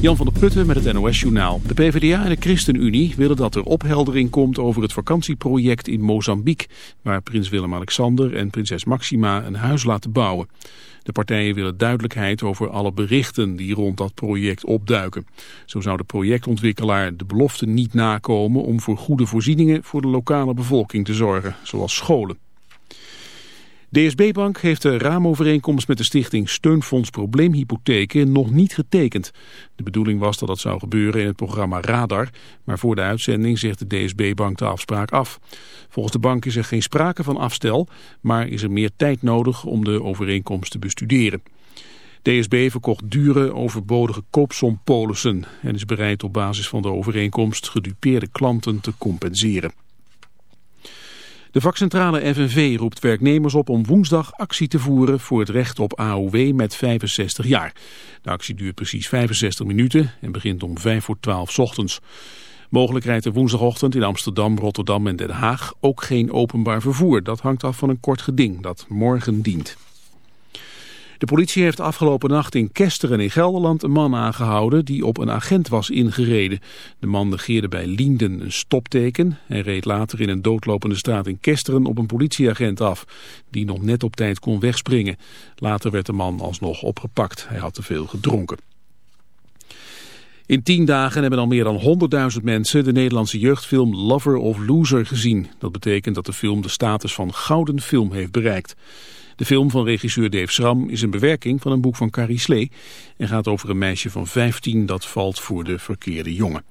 Jan van der Putten met het NOS-journaal. De PvdA en de ChristenUnie willen dat er opheldering komt over het vakantieproject in Mozambique... waar prins Willem-Alexander en prinses Maxima een huis laten bouwen. De partijen willen duidelijkheid over alle berichten die rond dat project opduiken. Zo zou de projectontwikkelaar de belofte niet nakomen om voor goede voorzieningen voor de lokale bevolking te zorgen, zoals scholen. DSB Bank heeft de raamovereenkomst met de stichting Steunfonds Probleemhypotheken nog niet getekend. De bedoeling was dat dat zou gebeuren in het programma Radar, maar voor de uitzending zegt de DSB Bank de afspraak af. Volgens de bank is er geen sprake van afstel, maar is er meer tijd nodig om de overeenkomst te bestuderen. DSB verkocht dure, overbodige koopsompolissen en is bereid op basis van de overeenkomst gedupeerde klanten te compenseren. De vakcentrale FNV roept werknemers op om woensdag actie te voeren voor het recht op AOW met 65 jaar. De actie duurt precies 65 minuten en begint om 5 voor 12 ochtends. Mogelijk rijdt er woensdagochtend in Amsterdam, Rotterdam en Den Haag ook geen openbaar vervoer. Dat hangt af van een kort geding dat morgen dient. De politie heeft afgelopen nacht in Kesteren in Gelderland een man aangehouden die op een agent was ingereden. De man negeerde bij Lienden een stopteken en reed later in een doodlopende straat in Kesteren op een politieagent af, die nog net op tijd kon wegspringen. Later werd de man alsnog opgepakt. Hij had te veel gedronken. In tien dagen hebben al meer dan 100.000 mensen de Nederlandse jeugdfilm Lover of Loser gezien. Dat betekent dat de film de status van gouden film heeft bereikt. De film van regisseur Dave Schram is een bewerking van een boek van Carrie Slee... en gaat over een meisje van 15 dat valt voor de verkeerde jongen.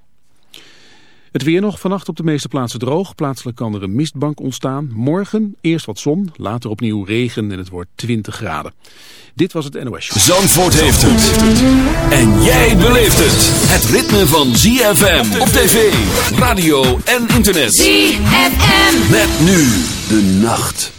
Het weer nog, vannacht op de meeste plaatsen droog. Plaatselijk kan er een mistbank ontstaan. Morgen eerst wat zon, later opnieuw regen en het wordt 20 graden. Dit was het NOS Show. Zandvoort heeft het. En jij beleeft het. Het ritme van ZFM op tv, radio en internet. ZFM. Met nu de nacht.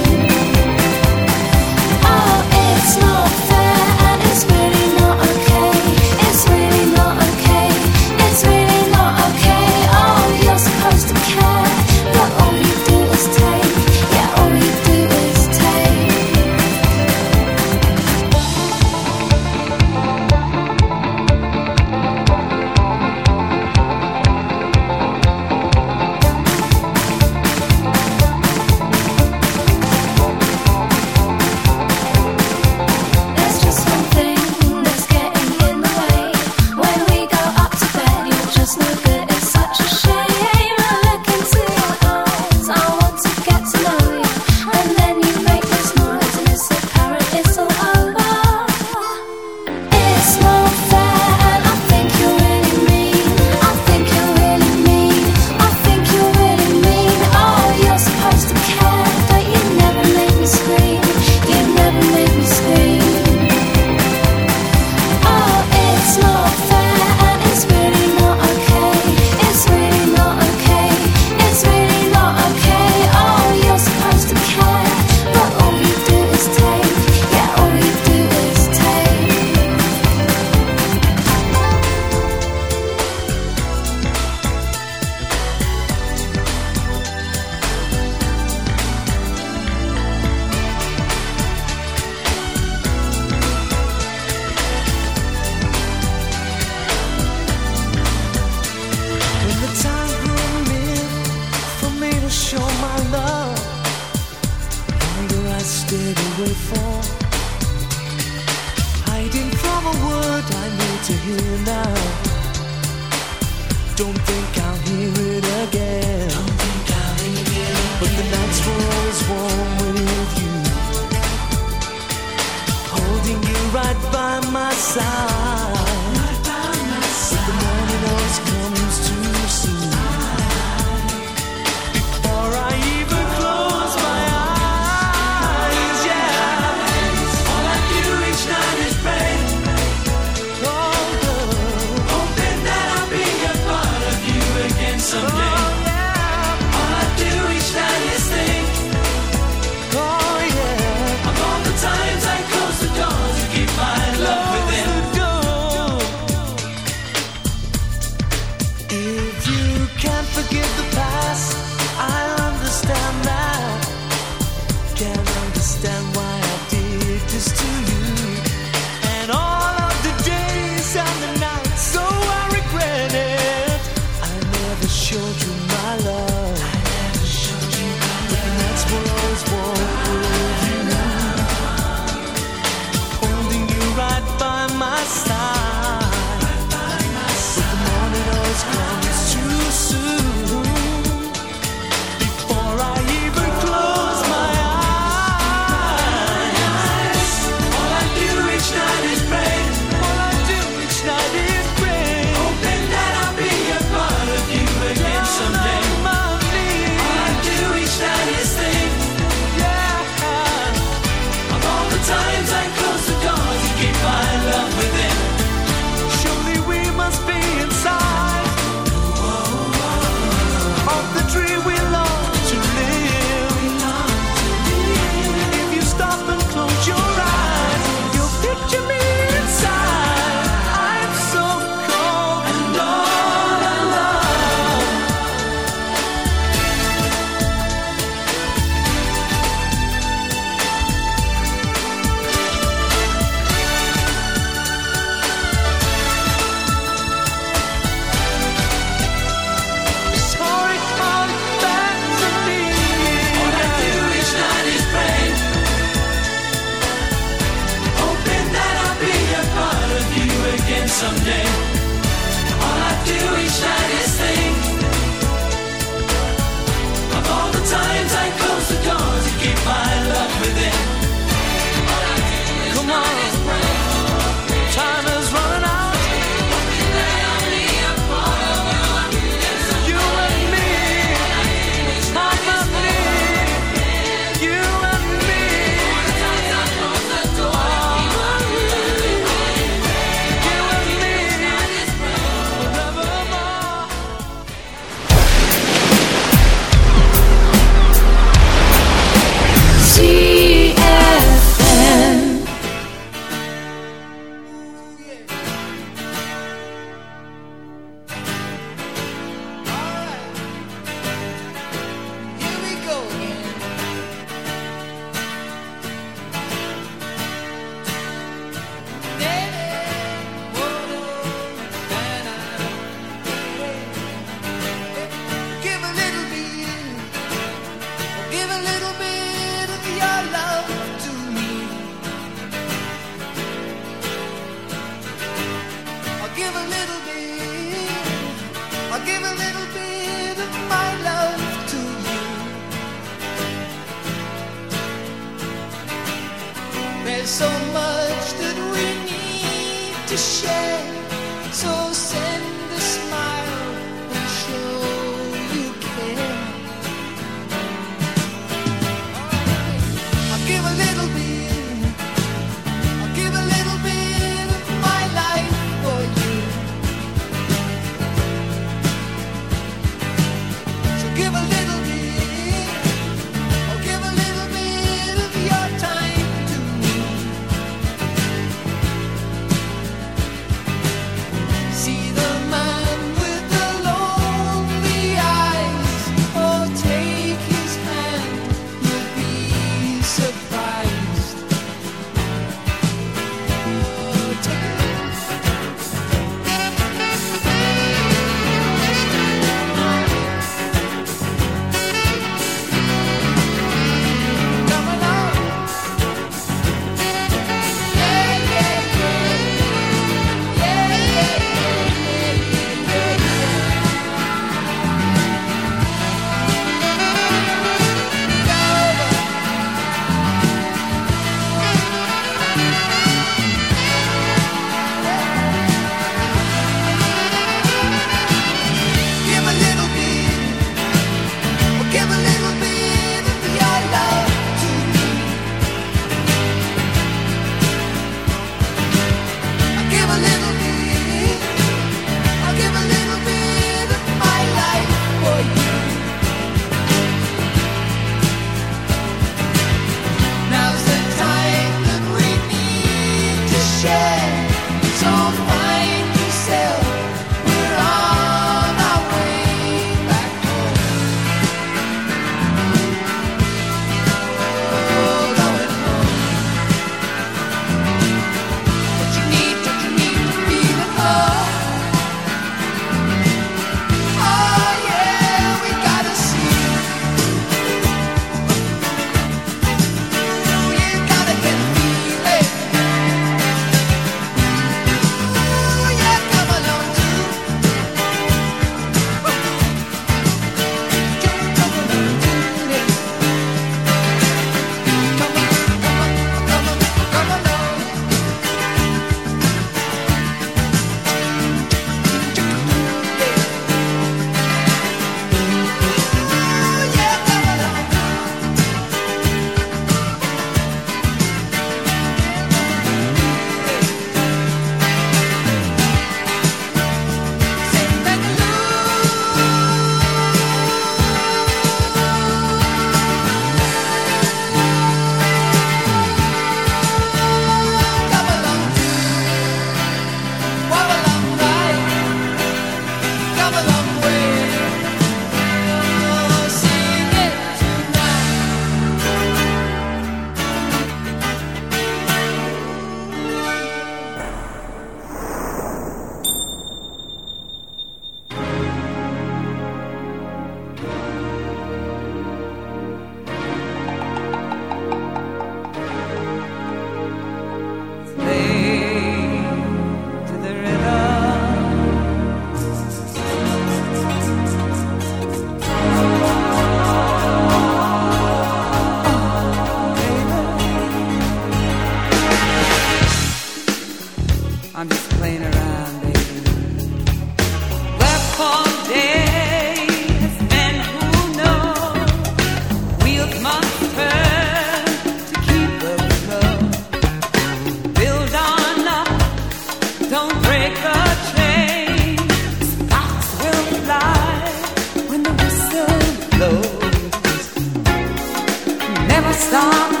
on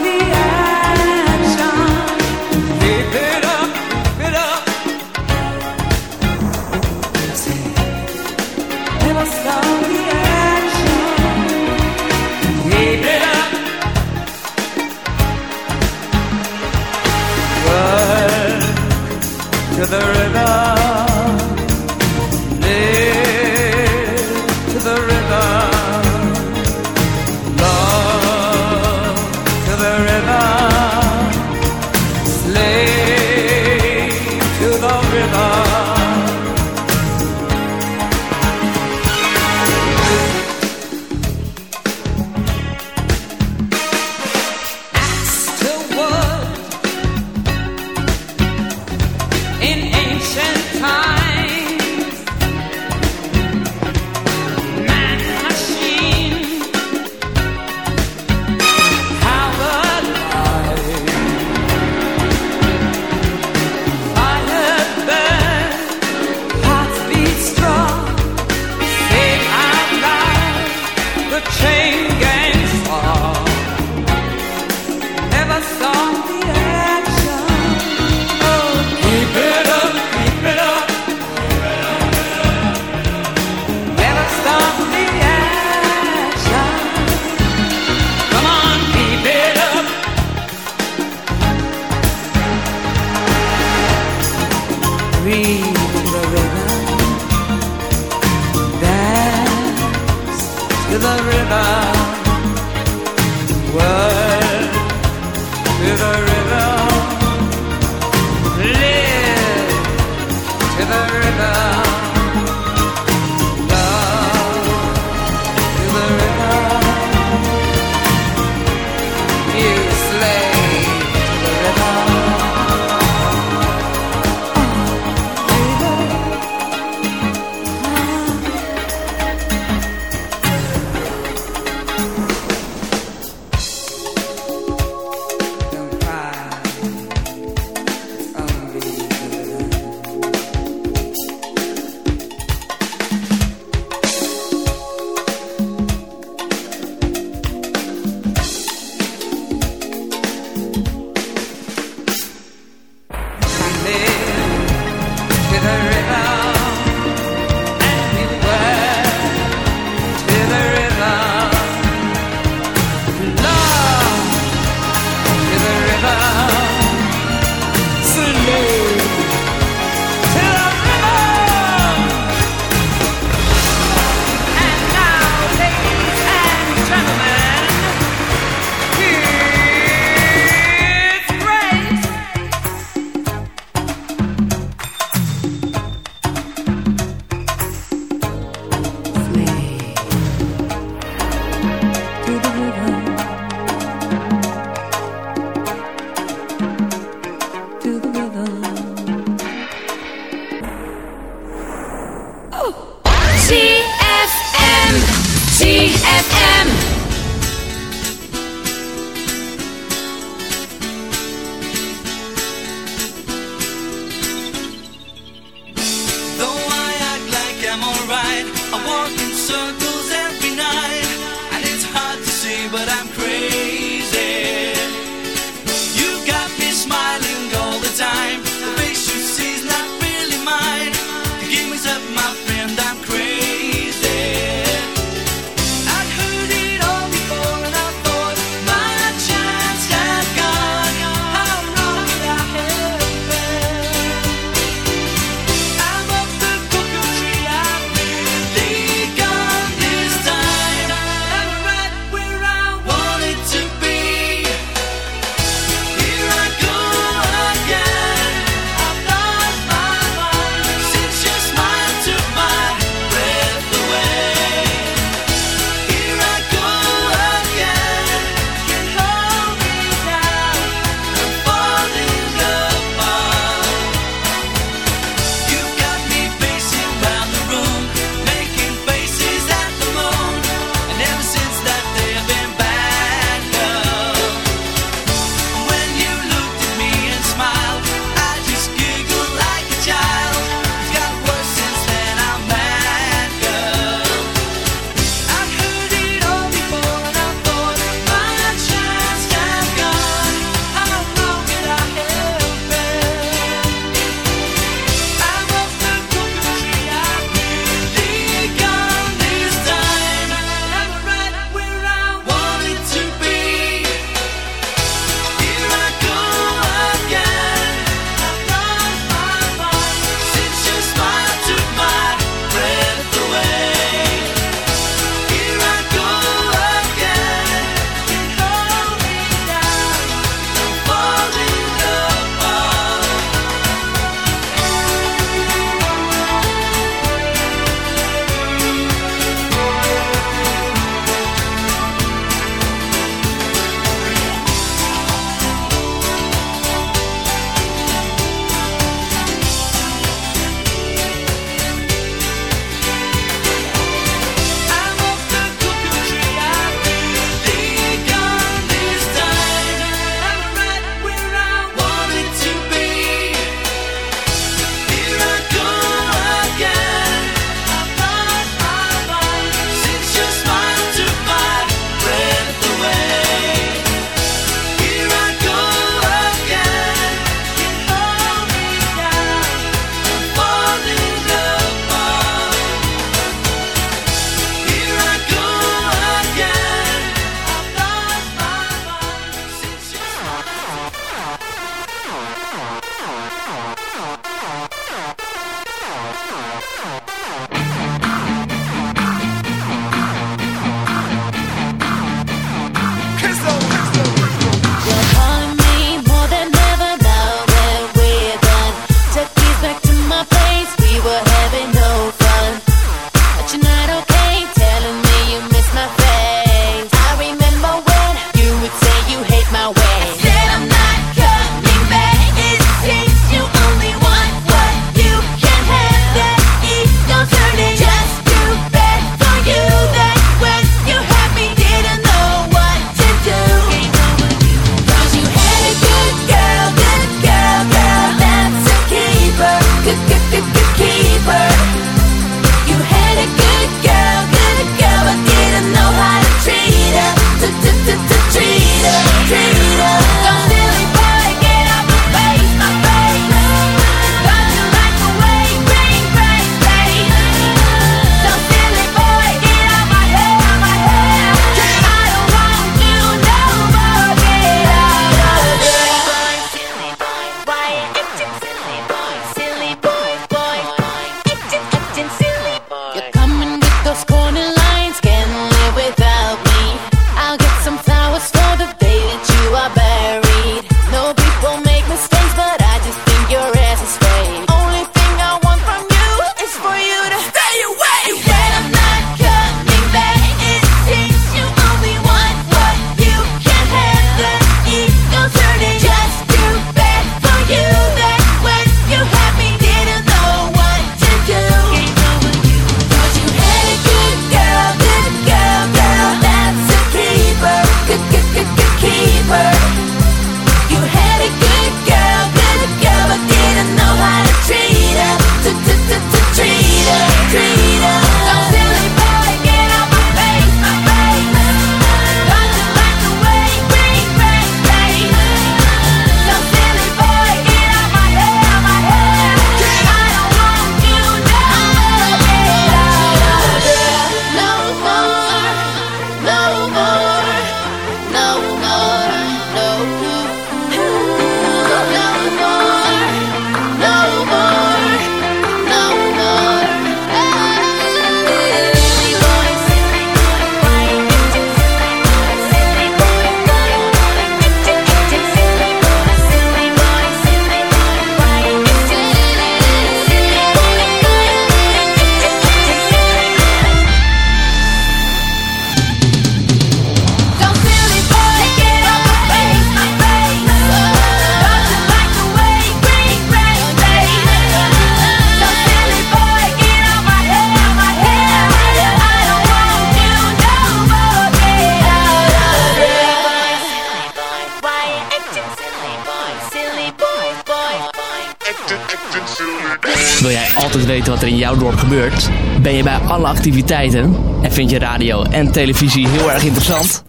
in jouw dorp gebeurt? Ben je bij alle activiteiten? En vind je radio en televisie heel erg interessant?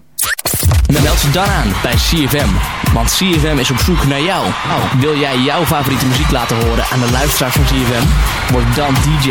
Meld je dan aan bij CFM. Want CFM is op zoek naar jou. Wil jij jouw favoriete muziek laten horen aan de luisteraars van CFM? Word dan DJ.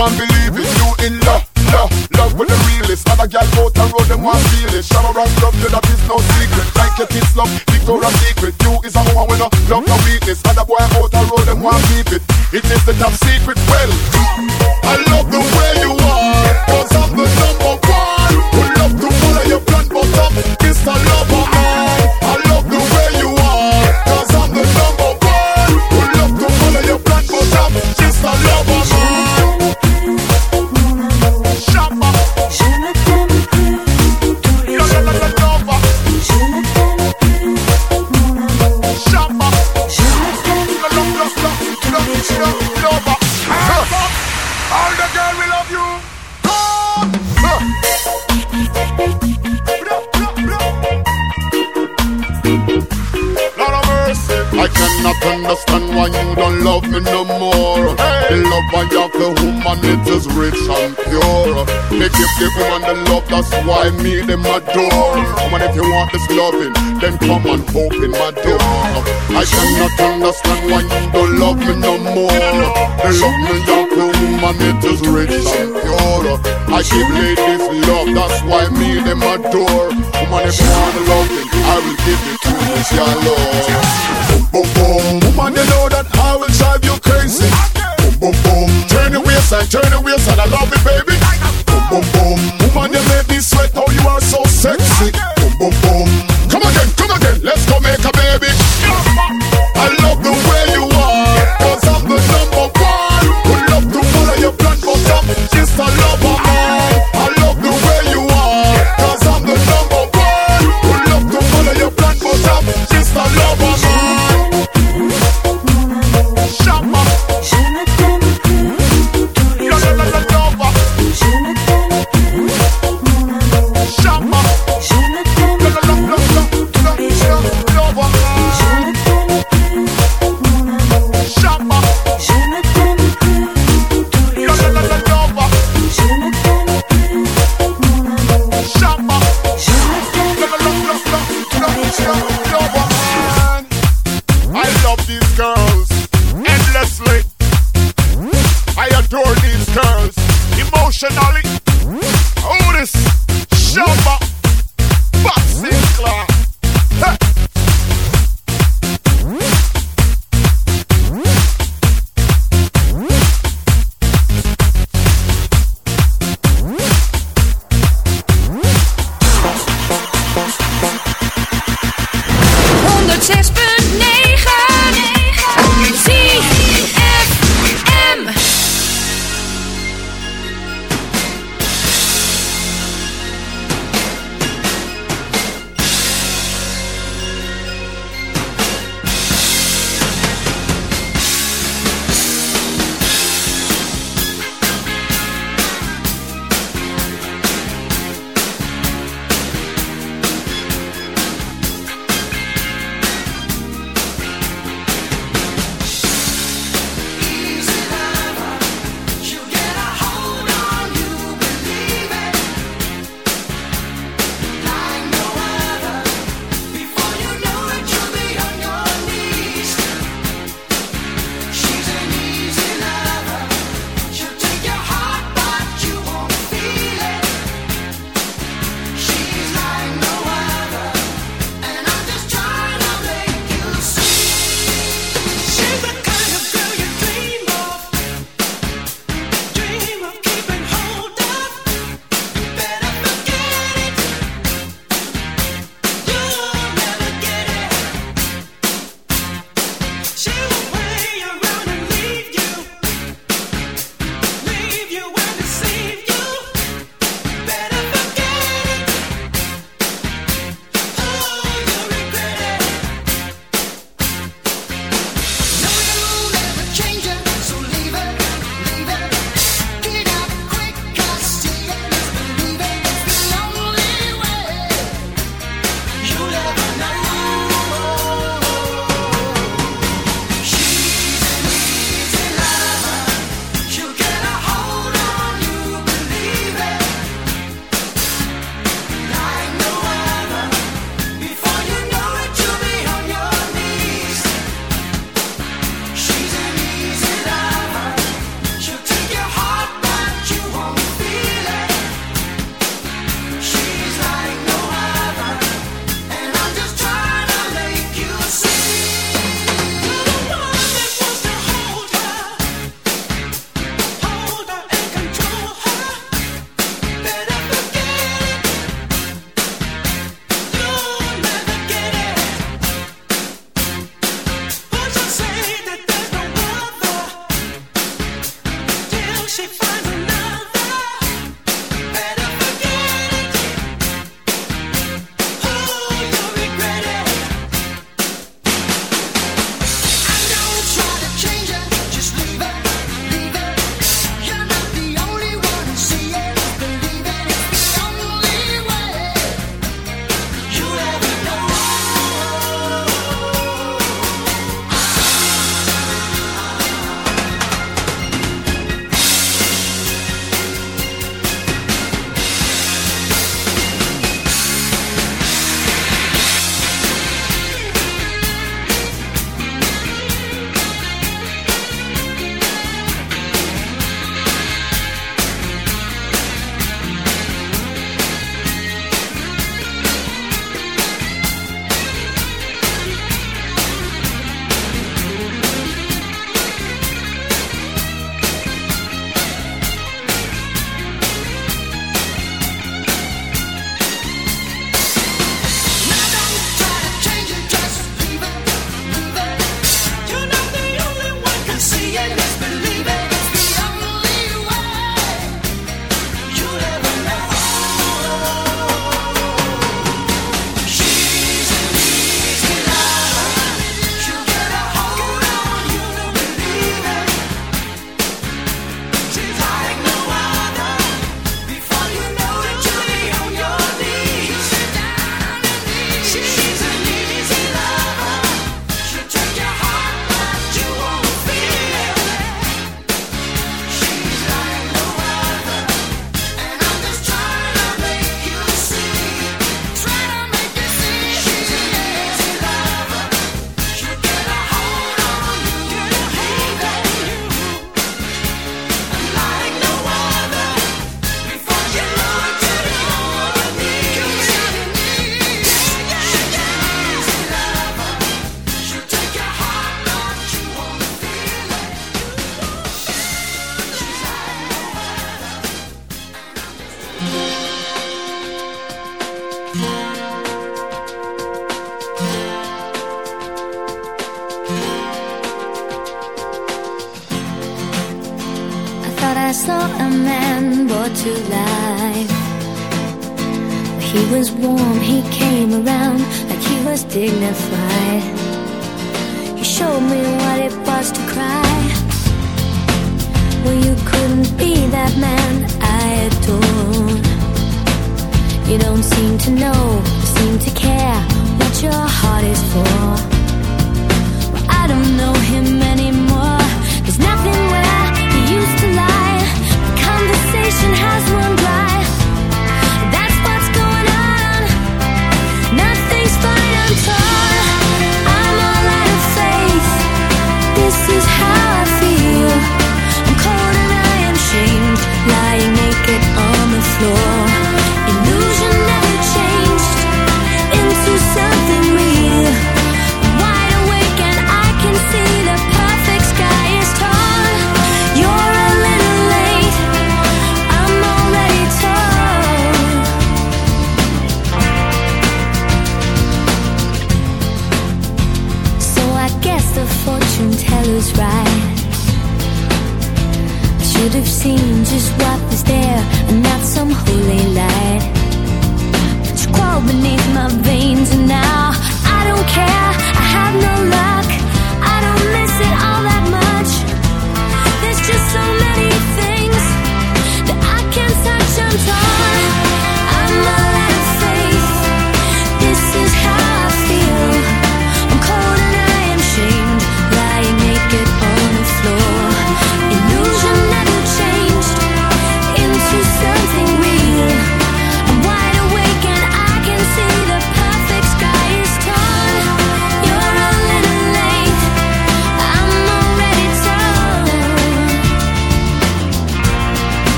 man believe it, you in love, love, love with the realest. Other gal out and road them want feel it. Shower round love, yeah, that is no secret. Like your kids love, Victoria's Secret. You is a woman with no love, no weakness. Other boy out and road them want keep it. It is the top secret. Well, I woman, it is rich and pure. Me give the woman the love, that's why me them adore. Woman, if you want this loving, then come and open my door. I cannot understand why you don't love me no more. The love me for woman, it is rich and pure. I give ladies love, that's why me them adore. Woman, if you want the loving, I will give it to you, your love. Boom, boom, boom. Woman, you know that I will drive you crazy. Boom, boom. Turn the waistline, turn the waistline. I love it, baby. Boom, boom, boom. Woman, you make me sweat. Oh, you are so sexy. Boom, boom, boom. Come again, come again. Let's go make a baby. I love the way you are. Cause I'm the number one. Who love to follow your plan, but I'm just a lover